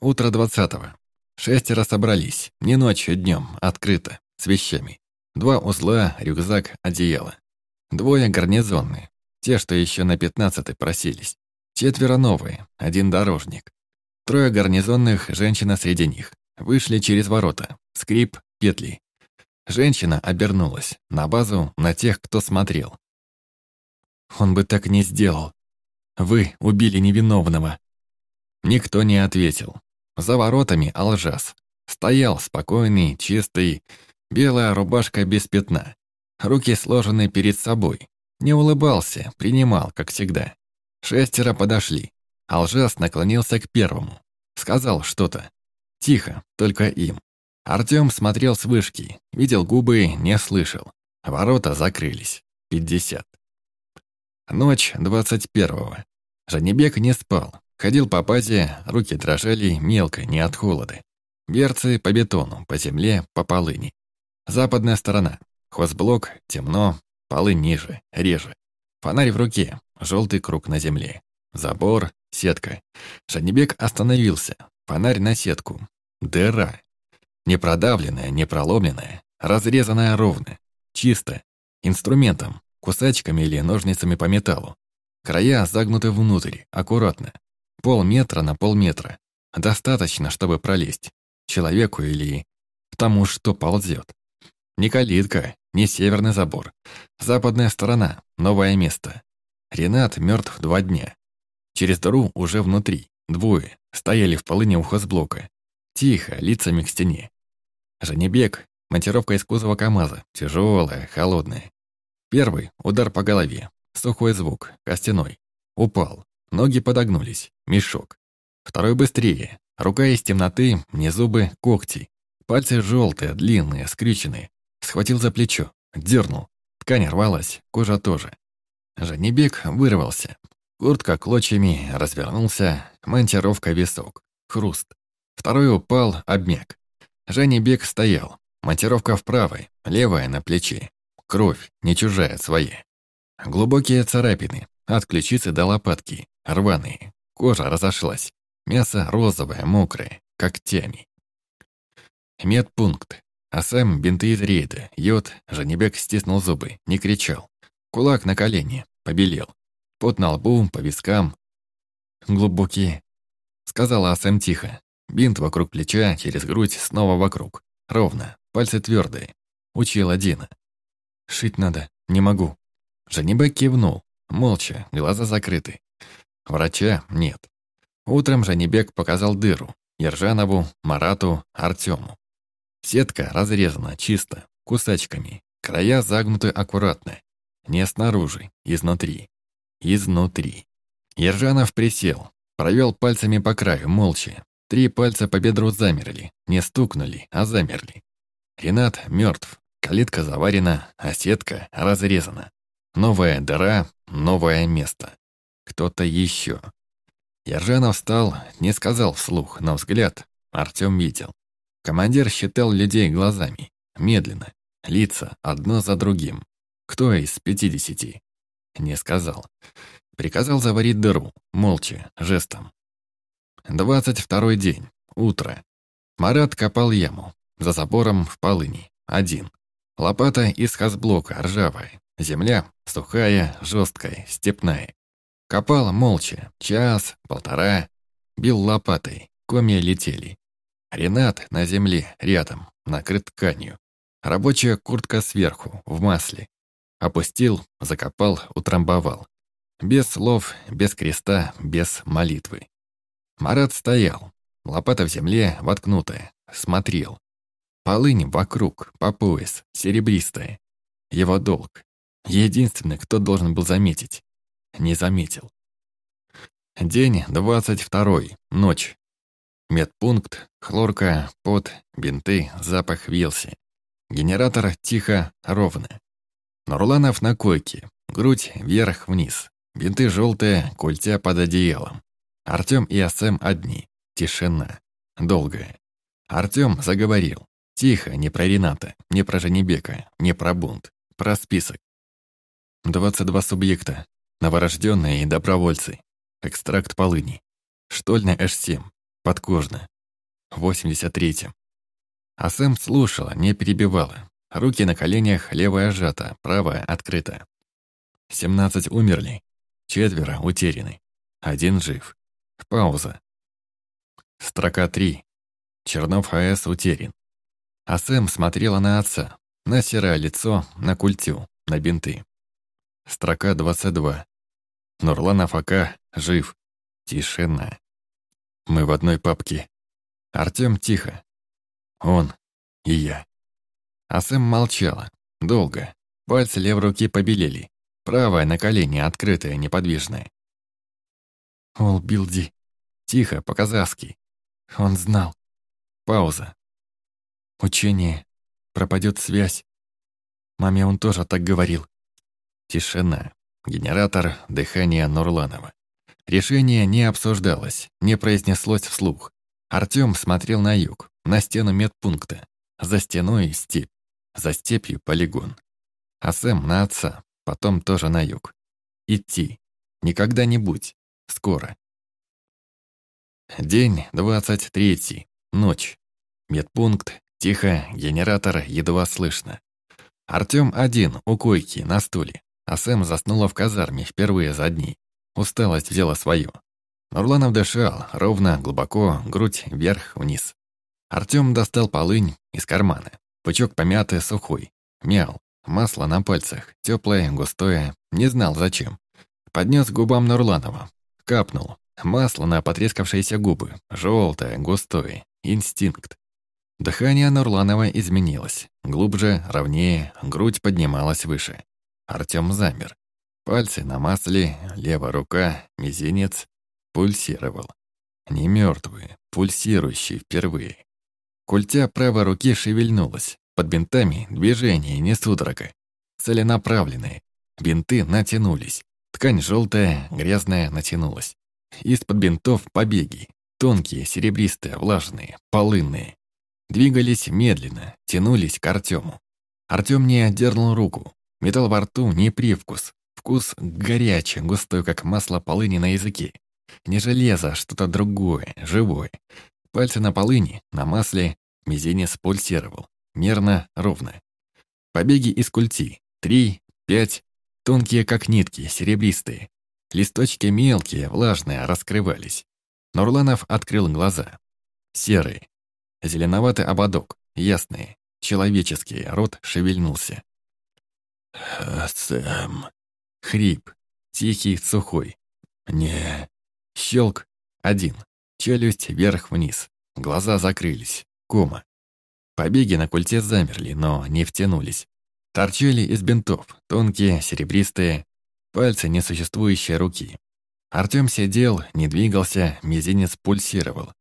Утро 20-го. Шестеро собрались, не ночью, днем, открыто, с вещами. Два узла, рюкзак, одеяло. Двое гарнизонные, те, что еще на пятнадцатый просились. Четверо новые, один дорожник. Трое гарнизонных, женщина среди них. Вышли через ворота. Скрип, петли. Женщина обернулась. На базу, на тех, кто смотрел. «Он бы так не сделал. Вы убили невиновного». Никто не ответил. За воротами Алжас. Стоял спокойный, чистый, белая рубашка без пятна. Руки сложены перед собой, не улыбался, принимал, как всегда. Шестеро подошли. Алжас наклонился к первому. Сказал что-то. Тихо, только им. Артём смотрел с вышки, видел губы, не слышал. Ворота закрылись. Пятьдесят. Ночь двадцать первого. Жанибек не спал. Ходил по базе, руки дрожали мелко, не от холода. Берцы по бетону, по земле, по полыни. Западная сторона. Хозблок, темно, Полы ниже, реже. Фонарь в руке, желтый круг на земле. Забор, сетка. Шанибек остановился. Фонарь на сетку. Дыра. Не продавленная, не проломленная, разрезанная ровно. Чисто. Инструментом, кусачками или ножницами по металлу. Края загнуты внутрь, аккуратно. Полметра на полметра. Достаточно, чтобы пролезть. Человеку или тому, что ползет. Не калитка, не северный забор. Западная сторона, новое место. Ренат мертв два дня. Через дыру уже внутри. Двое. Стояли в полыне у хозблока. Тихо, лицами к стене. Женебек, монтировка из кузова КамАЗа. Тяжелая, холодная. Первый — удар по голове. Сухой звук, костяной. Упал. Ноги подогнулись. Мешок. Второй быстрее. Рука из темноты, не зубы, когти. Пальцы желтые, длинные, скрюченные. Схватил за плечо, дернул. Ткань рвалась, кожа тоже. Жанибек вырвался. Куртка клочьями, развернулся, монтировка висок. Хруст. Второй упал, обмяк. Жанибек стоял. Монтировка в правой, левая на плече. Кровь, не чужая, своя. Глубокие царапины, от ключицы до лопатки, рваные. Кожа разошлась. Мясо розовое, мокрое, когтями. Медпункт. А Сэм бинты из рейда, йод, Жанибек стиснул зубы, не кричал. Кулак на колени, побелел. Пот на лбу, по вискам. «Глубокие», — сказала Асэм тихо. Бинт вокруг плеча, через грудь, снова вокруг. Ровно, пальцы твердые. Учила Дина. «Шить надо, не могу». Жанибек кивнул, молча, глаза закрыты. Врача нет. Утром Жанибек показал дыру. Ержанову, Марату, Артему. Сетка разрезана чисто, кусачками. Края загнуты аккуратно. Не снаружи, изнутри. Изнутри. Ержанов присел, провел пальцами по краю, молча. Три пальца по бедру замерли, не стукнули, а замерли. Ренат мертв, калитка заварена, а сетка разрезана. Новая дыра, новое место. Кто-то еще. Ержанов встал, не сказал вслух, но взгляд Артем видел. Командир считал людей глазами, медленно, лица одно за другим. Кто из пятидесяти? Не сказал. Приказал заварить дыру, молча, жестом. Двадцать второй день, утро. Марат копал яму, за забором в полыни, один. Лопата из хазблока, ржавая. Земля сухая, жесткая, степная. Копал молча, час, полтора. Бил лопатой, комья летели. Ренат на земле, рядом, накрыт тканью. Рабочая куртка сверху, в масле. Опустил, закопал, утрамбовал. Без слов, без креста, без молитвы. Марат стоял, лопата в земле воткнутая, смотрел. Полынь вокруг, по пояс, серебристая. Его долг. Единственный, кто должен был заметить. Не заметил. День двадцать второй, ночь. Медпункт, хлорка, пот, бинты, запах вился. Генератор тихо, ровно. Нурланов на койке, грудь вверх-вниз. Бинты желтые, культя под одеялом. Артём и Асэм одни. Тишина. Долгая. Артём заговорил. Тихо, не про Рената, не про Женебека, не про бунт. Про список. 22 субъекта. Новорожденные и добровольцы. Экстракт полыни. Штольня H7. Подкожно. 83-м. А Сэм слушала, не перебивала. Руки на коленях, левая сжата, правая открыта. 17 умерли. Четверо утеряны. Один жив. Пауза. Строка 3. Чернов АЭС утерян. А Сэм смотрела на отца, на серое лицо, на культю, на бинты. Строка 22. Нурланов АК жив. Тишина. Мы в одной папке. Артём тихо. Он и я. А Сэм молчала. Долго. Пальцы левой руки побелели. Правая на колени, открытая, неподвижная. Ол Билди. Тихо, по-казахски. Он знал. Пауза. Учение. Пропадет связь. Маме он тоже так говорил. Тишина. Генератор, дыхание Нурланова. Решение не обсуждалось, не произнеслось вслух. Артём смотрел на юг, на стену медпункта. За стеной степь, за степью полигон. А Сэм на отца, потом тоже на юг. Идти. Никогда-нибудь. Скоро. День двадцать третий. Ночь. Медпункт. Тихо, генератор едва слышно. Артём один, у койки, на стуле. А Сэм заснула в казарме впервые за дни. Усталость взяла свое. Нурланов дышал, ровно, глубоко, грудь вверх-вниз. Артём достал полынь из кармана. Пучок помятый, сухой. Мял. Масло на пальцах. Теплое, густое. Не знал зачем. Поднес губам Нурланова. Капнул. Масло на потрескавшиеся губы. Желтое, густое. Инстинкт. Дыхание Нурланова изменилось. Глубже, ровнее, грудь поднималась выше. Артём замер. Пальцы на масле, левая рука, мизинец пульсировал. Не мертвый, пульсирующий впервые. Культя правой руки шевельнулась. Под бинтами движение, не судорога. Целенаправленные. Бинты натянулись. Ткань желтая, грязная натянулась. Из-под бинтов побеги. Тонкие, серебристые, влажные, полынные. Двигались медленно, тянулись к Артему. Артем не отдернул руку. Металл во рту, не привкус. Вкус горячий, густой, как масло полыни на языке. Не железо, а что-то другое, живое. Пальцы на полыни, на масле, мизинец пульсировал. Мерно, ровно. Побеги из культи. Три, пять, тонкие, как нитки, серебристые. Листочки мелкие, влажные, раскрывались. Нурланов открыл глаза. Серый. Зеленоватый ободок, ясный, человеческий, рот шевельнулся. «Сэм». Хрип, тихий, сухой. «Не». Щелк. Один. Челюсть вверх-вниз. Глаза закрылись. Кома. Побеги на культе замерли, но не втянулись. Торчали из бинтов, тонкие, серебристые, пальцы несуществующей руки. Артём сидел, не двигался, мизинец пульсировал.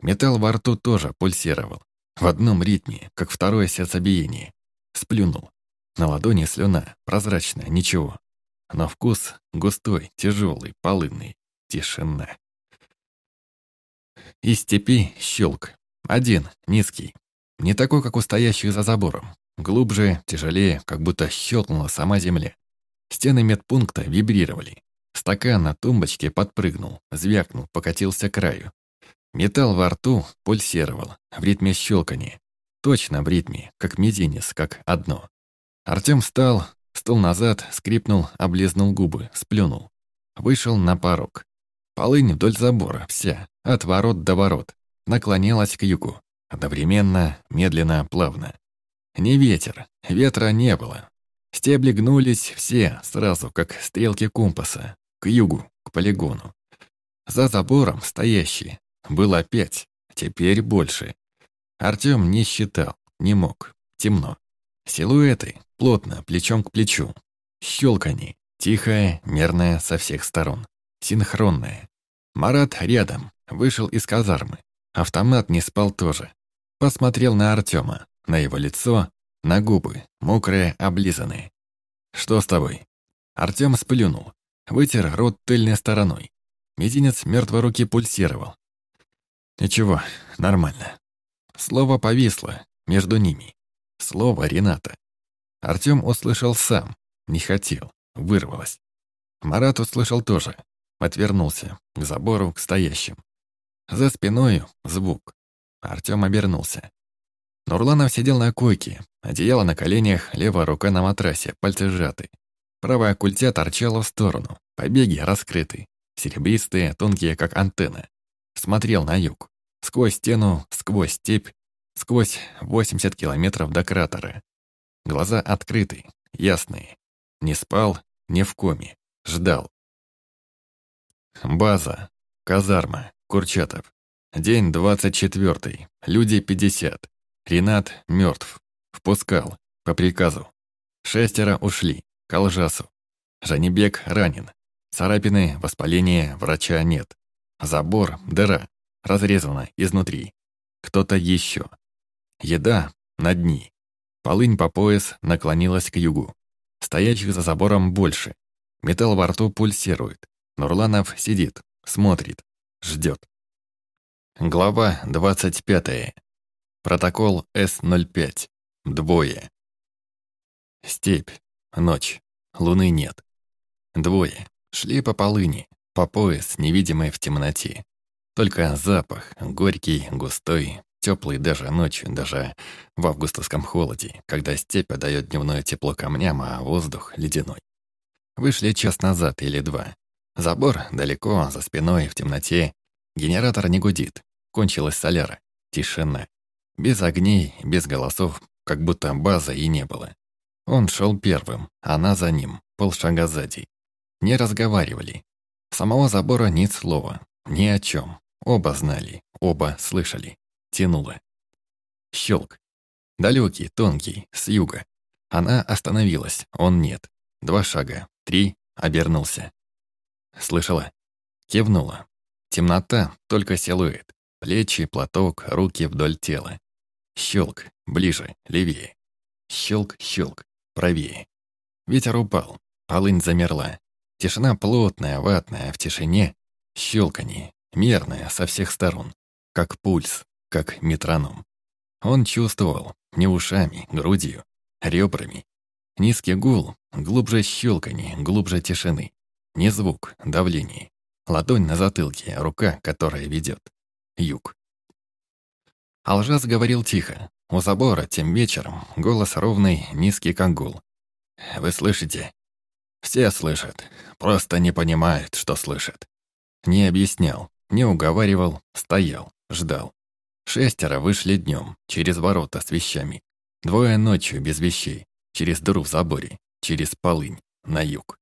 Металл во рту тоже пульсировал. В одном ритме, как второе сердцебиение. Сплюнул. На ладони слюна, прозрачная, ничего. Но вкус густой, тяжелый, полынный. Тишина. Из степи щелк. Один, низкий. Не такой, как у стоящих за забором. Глубже, тяжелее, как будто щелкнула сама земля. Стены медпункта вибрировали. Стакан на тумбочке подпрыгнул, звякнул, покатился к краю. Металл во рту пульсировал, в ритме щелкания. Точно в ритме, как мизинец, как одно. Артём встал, стул назад, скрипнул, облизнул губы, сплюнул. Вышел на порог. Полынь вдоль забора, вся, от ворот до ворот, наклонялась к югу. Одновременно, медленно, плавно. Не ветер, ветра не было. Стебли гнулись все сразу, как стрелки компаса, к югу, к полигону. За забором стоящий было пять, теперь больше. Артём не считал, не мог, темно. Силуэты, плотно, плечом к плечу. Щелканье, тихое, мерное со всех сторон. Синхронное. Марат рядом, вышел из казармы. Автомат не спал тоже. Посмотрел на Артема, на его лицо, на губы, мокрые, облизанные. «Что с тобой?» Артем сплюнул, вытер рот тыльной стороной. Мизинец мертвой руки пульсировал. «Ничего, нормально». Слово повисло между ними. Слово Рената. Артем услышал сам, не хотел, вырвалось. Марат услышал тоже, отвернулся, к забору, к стоящим. За спиной звук. Артём обернулся. Нурланов сидел на койке, одеяло на коленях, левая рука на матрасе, пальцы сжаты. Правая культя торчала в сторону, побеги раскрыты, серебристые, тонкие, как антенна. Смотрел на юг, сквозь стену, сквозь степь, сквозь 80 километров до кратера. Глаза открыты, ясные. Не спал, не в коме, ждал. База, казарма, Курчатов. День двадцать четвертый. Люди пятьдесят. Ренат мертв. Впускал. По приказу. Шестеро ушли. К Алжасу. Ранен. Царапины, воспаление, врача нет. Забор, дыра. Разрезана изнутри. Кто-то еще. Еда на дни. Полынь по пояс наклонилась к югу. Стоящих за забором больше. Металл во рту пульсирует. Нурланов сидит, смотрит ждет. Глава 25. Протокол С-05. Двое. Степь. Ночь. Луны нет. Двое. Шли по полыни, по пояс, невидимой в темноте. Только запах, горький, густой, теплый даже ночью, даже в августовском холоде, когда степь дает дневное тепло камням, а воздух ледяной. Вышли час назад или два, Забор далеко, за спиной, в темноте. Генератор не гудит. Кончилась соляра. Тишина. Без огней, без голосов, как будто база и не было. Он шел первым, она за ним, полшага сзади. Не разговаривали. Самого забора ни слова, ни о чем. Оба знали, оба слышали. Тянуло. Щелк. Далекий, тонкий, с юга. Она остановилась, он нет. Два шага, три, обернулся. Слышала? Кивнула. Темнота, только силуэт. Плечи, платок, руки вдоль тела. Щелк, ближе, левее. Щелк, щелк, правее. Ветер упал, полынь замерла. Тишина плотная, ватная, в тишине щелканье, мерное со всех сторон, как пульс, как метроном. Он чувствовал не ушами, грудью, ребрами. Низкий гул, глубже щелканье, глубже тишины. Не звук, давление. Ладонь на затылке, рука, которая ведет. Юг. Алжас говорил тихо. У забора тем вечером голос ровный, низкий как. «Вы слышите?» Все слышат, просто не понимают, что слышат. Не объяснял, не уговаривал, стоял, ждал. Шестеро вышли днем через ворота с вещами. Двое ночью без вещей, через дыру в заборе, через полынь, на юг.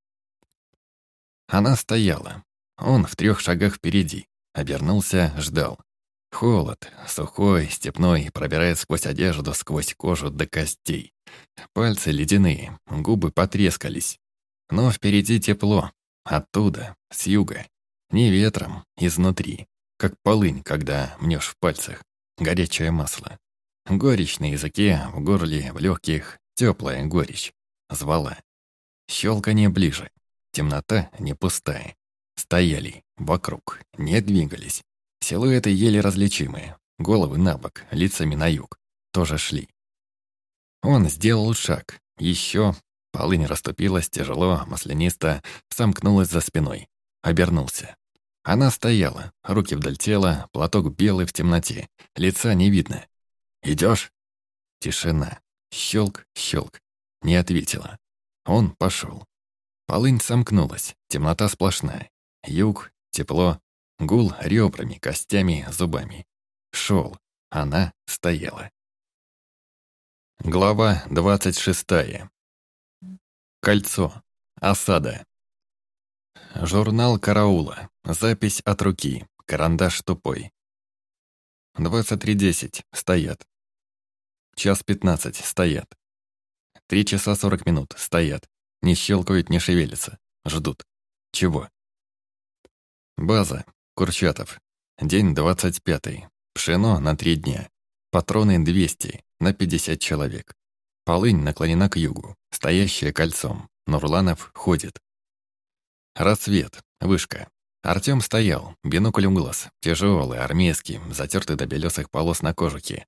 Она стояла. Он в трех шагах впереди. Обернулся, ждал. Холод, сухой, степной, пробирает сквозь одежду, сквозь кожу до костей. Пальцы ледяные, губы потрескались. Но впереди тепло. Оттуда, с юга. Не ветром, изнутри. Как полынь, когда мнешь в пальцах. Горячее масло. Горечь на языке, в горле, в легких. Теплая горечь. Звала. Щелканье ближе. Темнота не пустая. Стояли, вокруг, не двигались. Силуэты еле различимые. Головы на бок, лицами на юг. Тоже шли. Он сделал шаг. Еще. Полынь расступилась тяжело, маслянисто, сомкнулась за спиной. Обернулся. Она стояла, руки вдоль тела, платок белый в темноте, лица не видно. Идешь? Тишина. Щелк, щелк. Не ответила. Он пошел. Полынь сомкнулась, темнота сплошная. Юг, тепло, гул ребрами, костями, зубами. Шел. Она стояла. Глава двадцать шестая. Кольцо. Осада. Журнал караула. Запись от руки. Карандаш тупой. 23.10. Стоят. Час 15. Стоят. Три часа 40 минут. Стоят. Не щелкают, не шевелятся. Ждут. Чего? База. Курчатов. День 25. Пшено на три дня. Патроны 200 на 50 человек. Полынь наклонена к югу, стоящая кольцом. Нурланов ходит. Рассвет. Вышка. Артём стоял, бинокль у глаз, тяжелый, армейский, затертый до белесых полос на кожухе.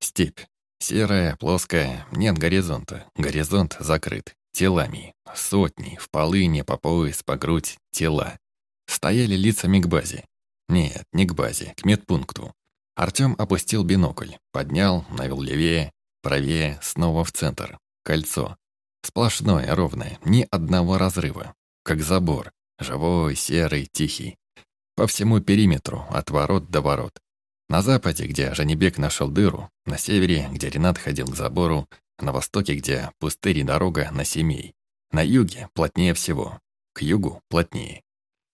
Степь. Серая, плоская, нет горизонта. Горизонт закрыт. Телами. Сотни, в полыне, по пояс, по грудь, тела. Стояли лицами к базе. Нет, не к базе, к медпункту. Артём опустил бинокль, поднял, навел левее, правее, снова в центр. Кольцо. Сплошное, ровное, ни одного разрыва как забор, живой, серый, тихий. По всему периметру, от ворот до ворот. На западе, где Жанибек нашел дыру, на севере, где Ренат ходил к забору, на востоке, где пустырь и дорога на семей. На юге плотнее всего, к югу плотнее.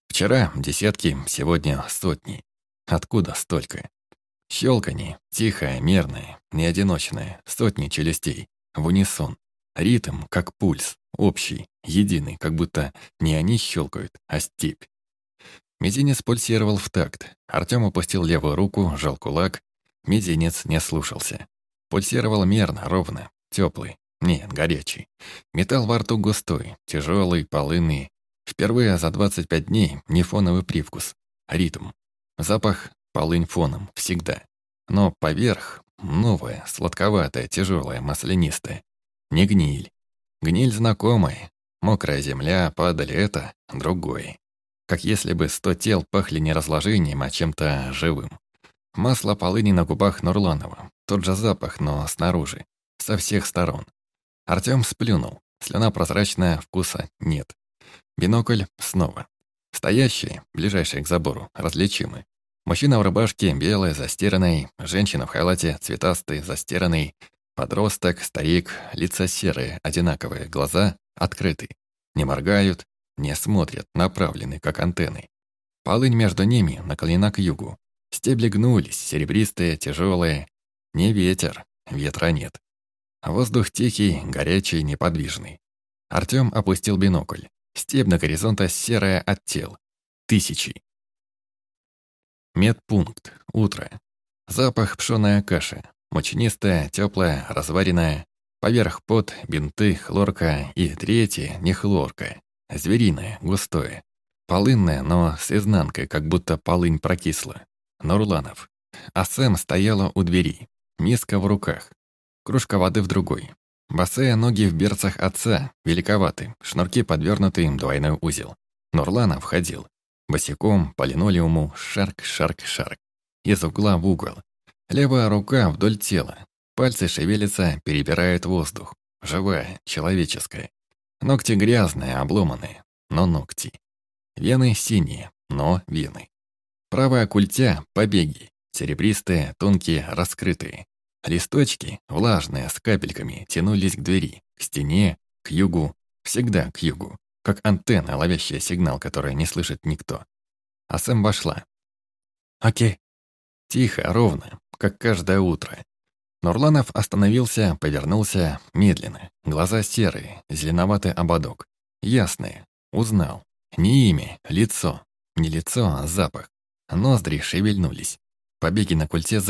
Вчера десятки, сегодня сотни. Откуда столько? Щелканье, тихое, мерное, неодиночное, сотни челюстей, в унисон. Ритм, как пульс, общий, единый, как будто не они щелкают, а степь. Мизинец пульсировал в такт. Артём опустил левую руку, сжал кулак. Мизинец не слушался. Пульсировал мерно, ровно, теплый, нет, горячий. Металл во рту густой, тяжелый, полынный. Впервые за 25 дней не фоновый привкус, а ритм. Запах полынь фоном, всегда. Но поверх новое, сладковатое, тяжелое, маслянистое. Не гниль, Гниль знакомый. Мокрая земля, падали это, другой. Как если бы сто тел пахли не разложением, а чем-то живым. Масло полыни на губах Нурланова. Тот же запах, но снаружи. Со всех сторон. Артём сплюнул. Слюна прозрачная, вкуса нет. Бинокль снова. Стоящие, ближайшие к забору, различимы. Мужчина в рубашке, белой, застиранной, женщина в халате, цветастый, застиранный, Подросток, старик, лица серые, одинаковые, глаза открыты. Не моргают, не смотрят, направлены, как антенны. Полынь между ними наклонена к югу. Стебли гнулись, серебристые, тяжелые. Не ветер, ветра нет. Воздух тихий, горячий, неподвижный. Артём опустил бинокль. Стебь на горизонта серая от тел. Тысячи. Медпункт. Утро. Запах пшёная каши. Мучнистая, теплая, разваренная. Поверх пот, бинты, хлорка и третье, не хлорка. Звериное, густое. Полынное, но с изнанкой, как будто полынь прокисла. Нурланов. А Сэм стояла у двери. Миска в руках. Кружка воды в другой. Босые ноги в берцах отца, великоваты, шнурки подвернуты им двойной узел. Нурланов ходил. Босиком, по линолеуму, шарк, шарк, шарк. Из угла в угол, Левая рука вдоль тела. Пальцы шевелятся, перебирают воздух. Живая, человеческая. Ногти грязные, обломанные, но ногти. Вены синие, но вены. Правая культя — побеги, серебристые, тонкие, раскрытые. Листочки, влажные, с капельками, тянулись к двери, к стене, к югу, всегда к югу, как антенна, ловящая сигнал, который не слышит никто. А Сэм вошла. «Окей». Тихо, ровно, как каждое утро. Нурланов остановился, повернулся медленно. Глаза серые, зеленоватый ободок. Ясные. Узнал. Не имя, лицо. Не лицо, а запах. Ноздри шевельнулись. Побеги на культе